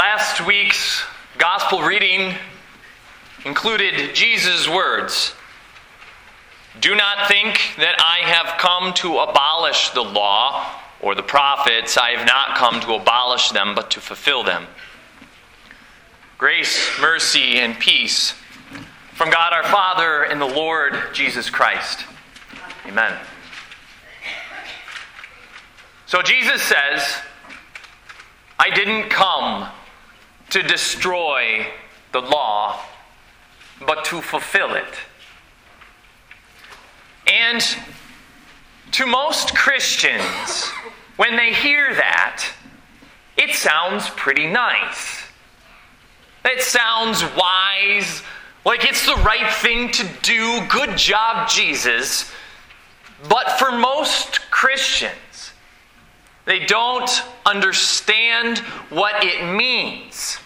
Last week's gospel reading included Jesus' words Do not think that I have come to abolish the law or the prophets. I have not come to abolish them, but to fulfill them. Grace, mercy, and peace from God our Father and the Lord Jesus Christ. Amen. So Jesus says, I didn't come to destroy the law, but to fulfill it. And to most Christians, when they hear that, it sounds pretty nice. It sounds wise, like it's the right thing to do. Good job, Jesus. But for most Christians, they don't understand what it means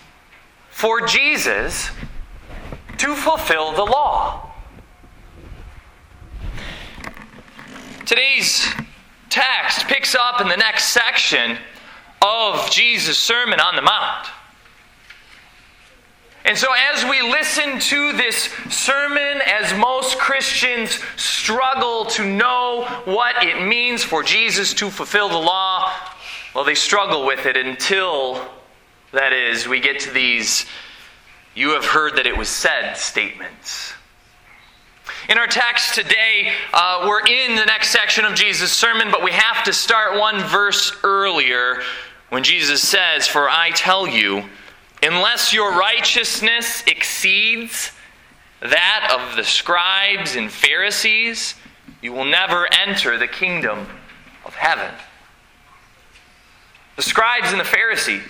for Jesus to fulfill the law. Today's text picks up in the next section of Jesus' Sermon on the Mount. And so, as we listen to this sermon, as most Christians struggle to know what it means for Jesus to fulfill the law, well, they struggle with it until, that is, we get to these you have heard that it was said statements. In our text today, uh, we're in the next section of Jesus' sermon, but we have to start one verse earlier when Jesus says, For I tell you, unless your righteousness exceeds that of the scribes and Pharisees, you will never enter the kingdom of heaven. The scribes and the Pharisees,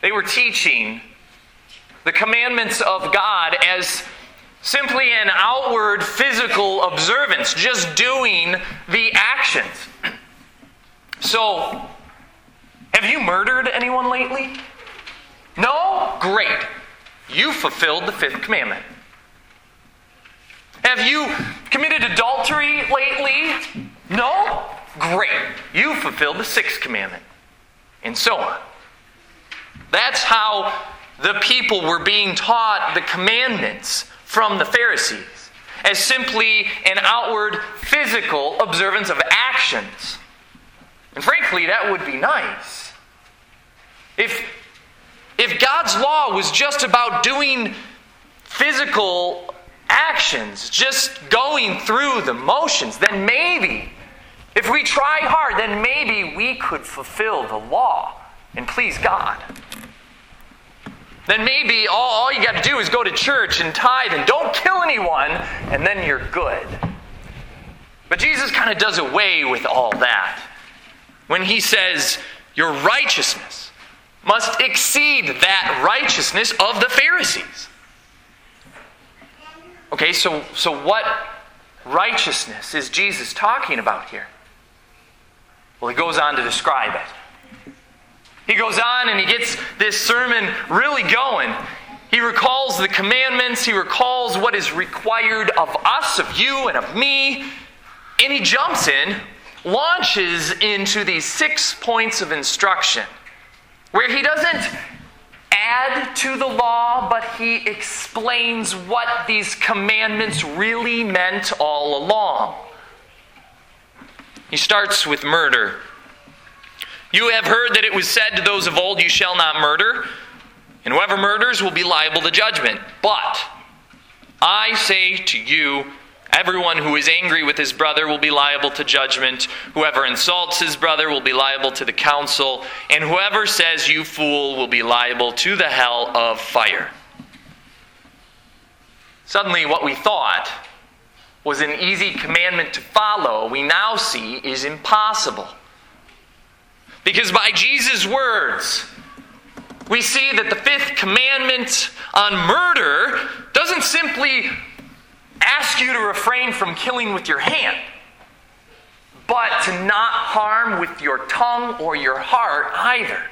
they were teaching the commandments of God as simply an outward physical observance, just doing the actions. So, have you murdered anyone lately? No? Great. You fulfilled the fifth commandment. Have you committed adultery lately? No? Great. You fulfilled the sixth commandment. And so on. That's how the people were being taught the commandments from the Pharisees as simply an outward physical observance of actions. And frankly, that would be nice. If if God's law was just about doing physical actions, just going through the motions, then maybe, if we try hard, then maybe we could fulfill the law and please God. Then maybe all, all you got to do is go to church and tithe and don't kill anyone, and then you're good. But Jesus kind of does away with all that when he says, Your righteousness must exceed that righteousness of the Pharisees. Okay, so, so what righteousness is Jesus talking about here? Well, he goes on to describe it. He goes on and he gets this sermon really going. He recalls the commandments, he recalls what is required of us, of you, and of me, and he jumps in, launches into these six points of instruction where he doesn't add to the law, but he explains what these commandments really meant all along. He starts with murder. You have heard that it was said to those of old, You shall not murder, and whoever murders will be liable to judgment. But I say to you, Everyone who is angry with his brother will be liable to judgment. Whoever insults his brother will be liable to the council. And whoever says, You fool, will be liable to the hell of fire. Suddenly, what we thought was an easy commandment to follow, we now see is impossible. Because by Jesus' words, we see that the fifth commandment on murder doesn't simply ask you to refrain from killing with your hand, but to not harm with your tongue or your heart either.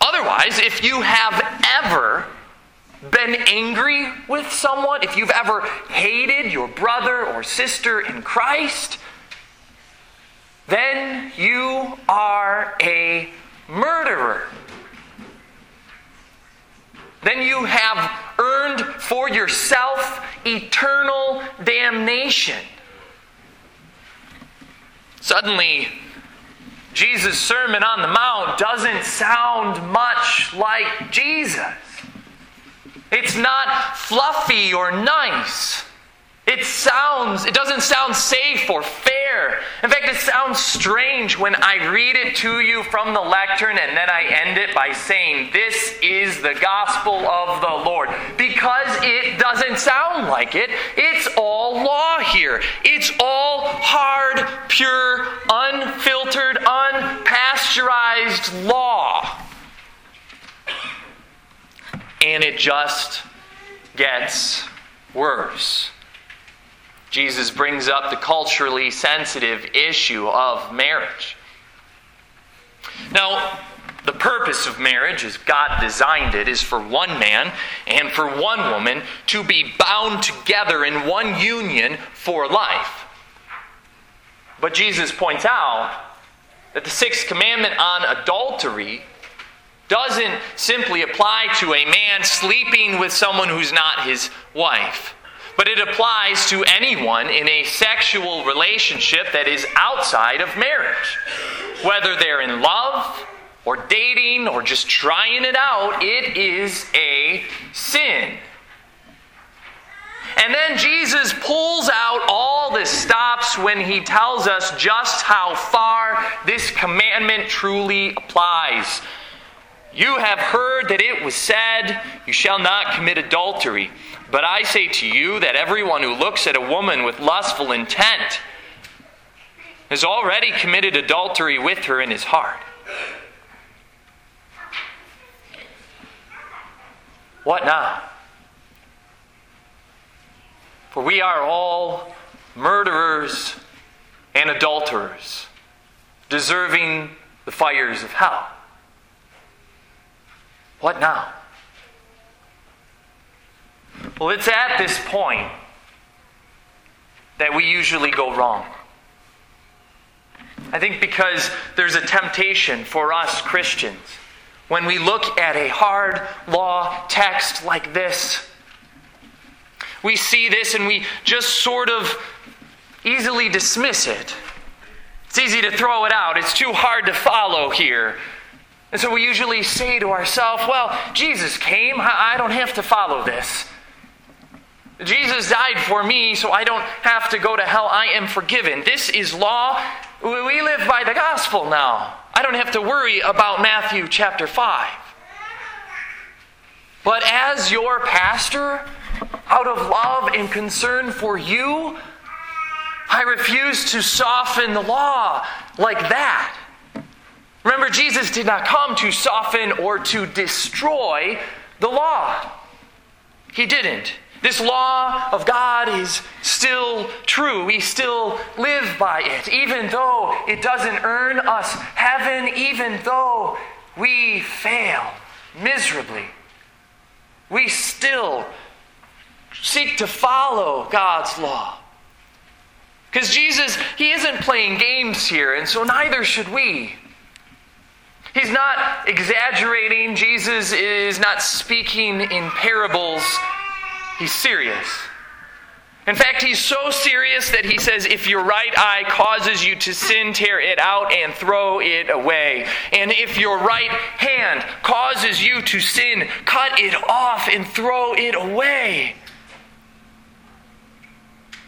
Otherwise, if you have ever been angry with someone, if you've ever hated your brother or sister in Christ, then you are a murderer. Then you have earned for yourself eternal damnation. Suddenly, Jesus' Sermon on the Mount doesn't sound much like Jesus. It's not fluffy or nice. It sounds, it doesn't sound safe or fair. In fact, it sounds strange when I read it to you from the lectern and then I end it by saying, This is the gospel of the Lord. Because it doesn't sound like it. It's all law here. It's all hard, pure, unfiltered, unpasteurized law. And it just gets worse. Jesus brings up the culturally sensitive issue of marriage. Now, the purpose of marriage, as God designed it, is for one man and for one woman to be bound together in one union for life. But Jesus points out that the sixth commandment on adultery doesn't simply apply to a man sleeping with someone who's not his wife but it applies to anyone in a sexual relationship that is outside of marriage. Whether they're in love or dating or just trying it out, it is a sin. And then Jesus pulls out all the stops when he tells us just how far this commandment truly applies. You have heard that it was said, You shall not commit adultery. But I say to you that everyone who looks at a woman with lustful intent has already committed adultery with her in his heart. What now? For we are all murderers and adulterers, deserving the fires of hell. What now? Well, it's at this point that we usually go wrong. I think because there's a temptation for us Christians when we look at a hard law text like this. We see this and we just sort of easily dismiss it. It's easy to throw it out. It's too hard to follow here. And so we usually say to ourselves, well, Jesus came. I don't have to follow this. Jesus died for me, so I don't have to go to hell. I am forgiven. This is law. We live by the gospel now. I don't have to worry about Matthew chapter 5. But as your pastor, out of love and concern for you, I refuse to soften the law like that. Remember, Jesus did not come to soften or to destroy the law. He didn't. This law of God is still true. We still live by it, even though it doesn't earn us heaven, even though we fail miserably. We still seek to follow God's law. Because Jesus, He isn't playing games here, and so neither should we. He's not exaggerating. Jesus is not speaking in parables He's serious. In fact, he's so serious that he says, if your right eye causes you to sin, tear it out and throw it away. And if your right hand causes you to sin, cut it off and throw it away.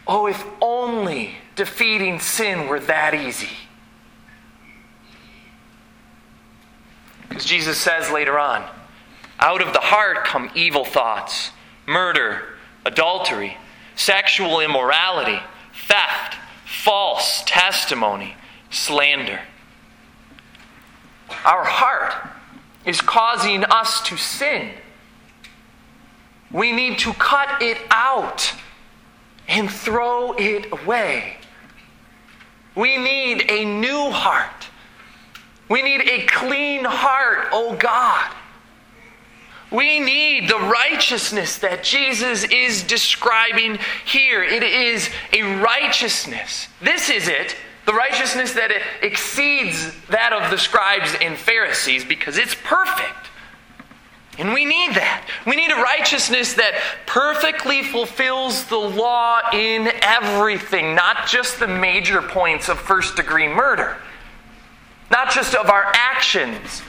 Oh, if only defeating sin were that easy. Because Jesus says later on, out of the heart come evil thoughts murder, adultery, sexual immorality, theft, false testimony, slander. Our heart is causing us to sin. We need to cut it out and throw it away. We need a new heart. We need a clean heart, oh God. We need the righteousness that Jesus is describing here. It is a righteousness. This is it. The righteousness that exceeds that of the scribes and Pharisees because it's perfect. And we need that. We need a righteousness that perfectly fulfills the law in everything, not just the major points of first degree murder, not just of our actions.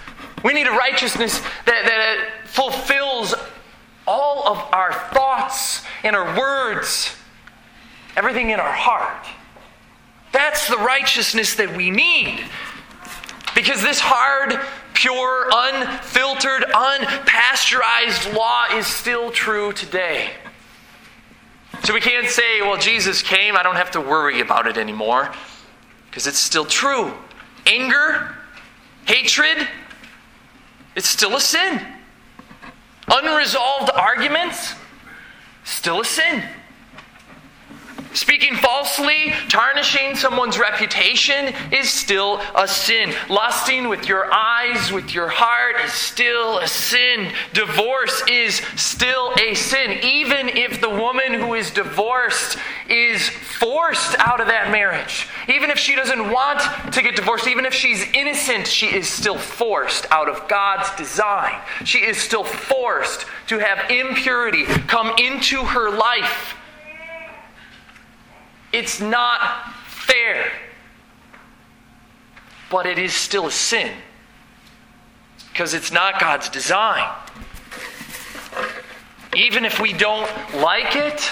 We need a righteousness that, that fulfills all of our thoughts and our words, everything in our heart. That's the righteousness that we need. Because this hard, pure, unfiltered, unpasteurized law is still true today. So we can't say, well, Jesus came, I don't have to worry about it anymore. Because it's still true. Anger, hatred, it's still a sin. Unresolved arguments, still a sin. Speaking falsely, tarnishing someone's reputation is still a sin. Lusting with your eyes, with your heart is still a sin. Divorce is still a sin. Even if the woman who is divorced is forced out of that marriage, even if she doesn't want to get divorced, even if she's innocent, she is still forced out of God's design. She is still forced to have impurity come into her life it's not fair. But it is still a sin because it's not God's design. Even if we don't like it,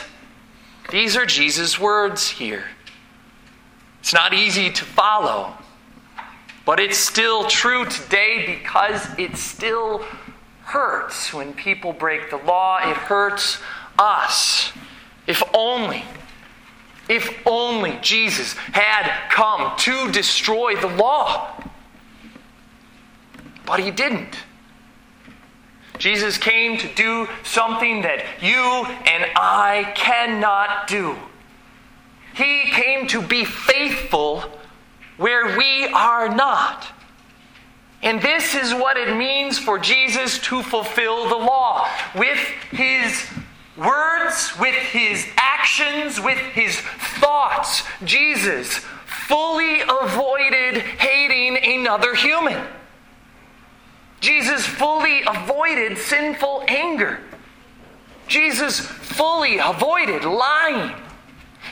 these are Jesus' words here. It's not easy to follow, but it's still true today because it still hurts when people break the law. It hurts us. If only if only Jesus had come to destroy the law. But he didn't. Jesus came to do something that you and I cannot do. He came to be faithful where we are not. And this is what it means for Jesus to fulfill the law with his words, with his actions, with his thoughts. Jesus fully avoided hating another human. Jesus fully avoided sinful anger. Jesus fully avoided lying.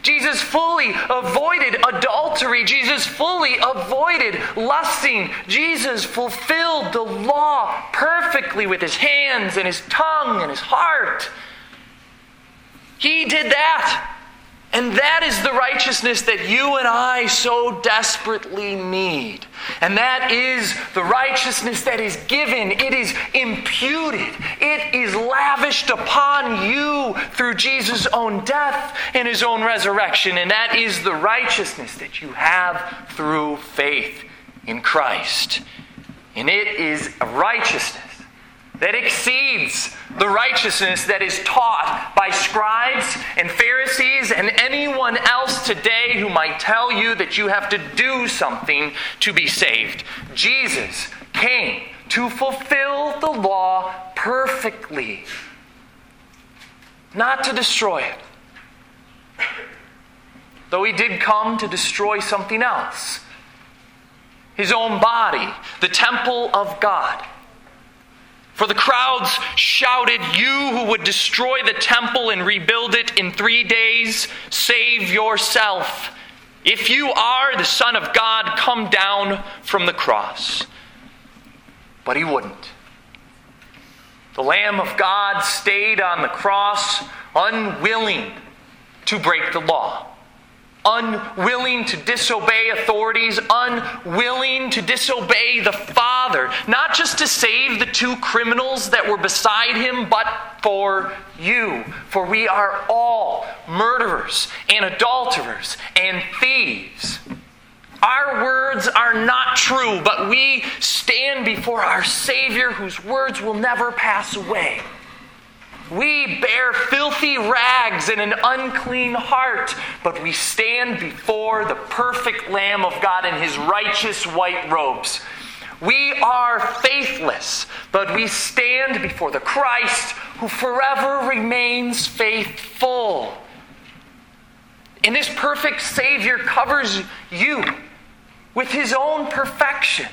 Jesus fully avoided adultery. Jesus fully avoided lusting. Jesus fulfilled the law perfectly with his hands and his tongue and his heart. He did that. And that is the righteousness that you and I so desperately need. And that is the righteousness that is given. It is imputed. It is lavished upon you through Jesus' own death and his own resurrection. And that is the righteousness that you have through faith in Christ. And it is a righteousness that exceeds the righteousness that is taught by scribes and Pharisees and anyone else today who might tell you that you have to do something to be saved. Jesus came to fulfill the law perfectly, not to destroy it. Though he did come to destroy something else his own body, the temple of God. For the crowds shouted, You who would destroy the temple and rebuild it in three days, save yourself. If you are the Son of God, come down from the cross. But he wouldn't. The Lamb of God stayed on the cross, unwilling to break the law unwilling to disobey authorities, unwilling to disobey the Father, not just to save the two criminals that were beside him, but for you. For we are all murderers and adulterers and thieves. Our words are not true, but we stand before our Savior whose words will never pass away. We bear filthy rags and an unclean heart, but we stand before the perfect Lamb of God in his righteous white robes. We are faithless, but we stand before the Christ who forever remains faithful. And this perfect Savior covers you with his own perfection.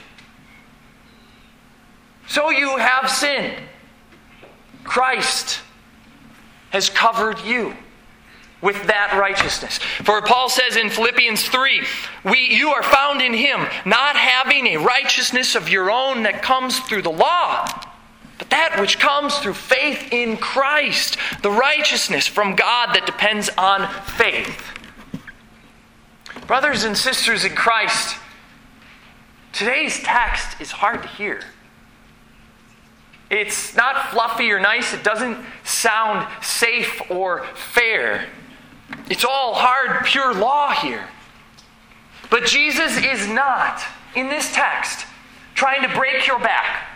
So you have sinned Christ has covered you with that righteousness. For Paul says in Philippians 3, we, you are found in him, not having a righteousness of your own that comes through the law, but that which comes through faith in Christ, the righteousness from God that depends on faith. Brothers and sisters in Christ, today's text is hard to hear. It's not fluffy or nice. It doesn't sound safe or fair. It's all hard, pure law here. But Jesus is not, in this text, trying to break your back,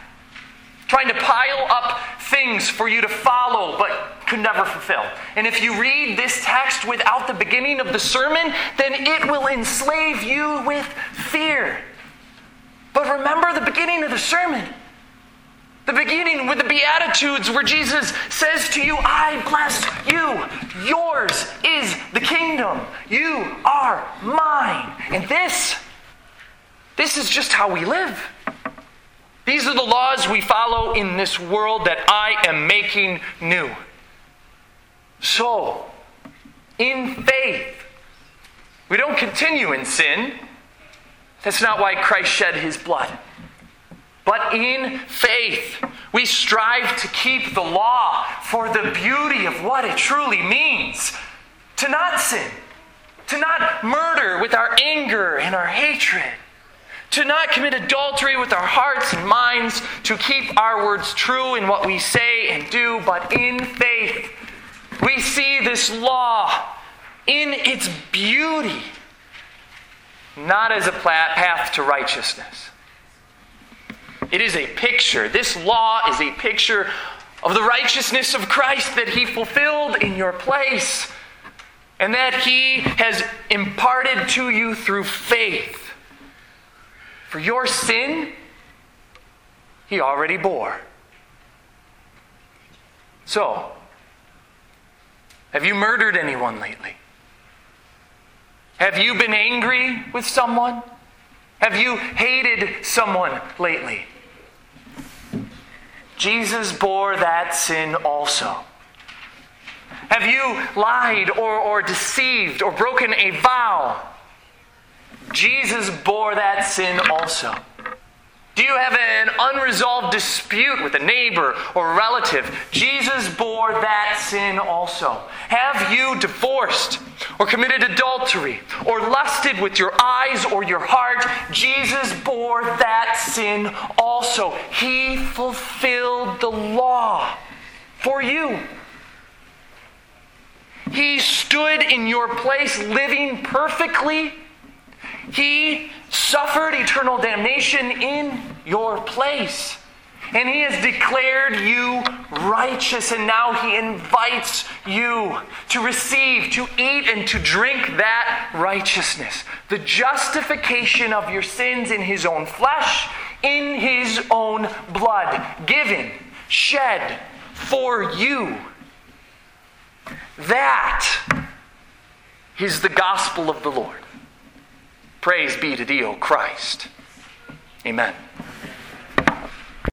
trying to pile up things for you to follow but could never fulfill. And if you read this text without the beginning of the sermon, then it will enslave you with fear. But remember the beginning of the sermon. The beginning with the Beatitudes, where Jesus says to you, I bless you. Yours is the kingdom. You are mine. And this, this is just how we live. These are the laws we follow in this world that I am making new. So, in faith, we don't continue in sin. That's not why Christ shed his blood. But in faith, we strive to keep the law for the beauty of what it truly means. To not sin, to not murder with our anger and our hatred, to not commit adultery with our hearts and minds, to keep our words true in what we say and do, but in faith, we see this law in its beauty, not as a path to righteousness it is a picture. This law is a picture of the righteousness of Christ that he fulfilled in your place and that he has imparted to you through faith. For your sin, he already bore. So, have you murdered anyone lately? Have you been angry with someone? Have you hated someone lately? Jesus bore that sin also. Have you lied or, or deceived or broken a vow? Jesus bore that sin also. Do you have an unresolved dispute with a neighbor or a relative? Jesus bore that sin also. Have you divorced or committed adultery or lusted with your eyes or your heart? Jesus bore that sin also. He fulfilled the law for you. He stood in your place living perfectly. He suffered eternal damnation in your place. And he has declared you righteous, and now he invites you to receive, to eat, and to drink that righteousness. The justification of your sins in his own flesh, in his own blood, given, shed for you. That is the gospel of the Lord. Praise be to thee, O Christ. Amen.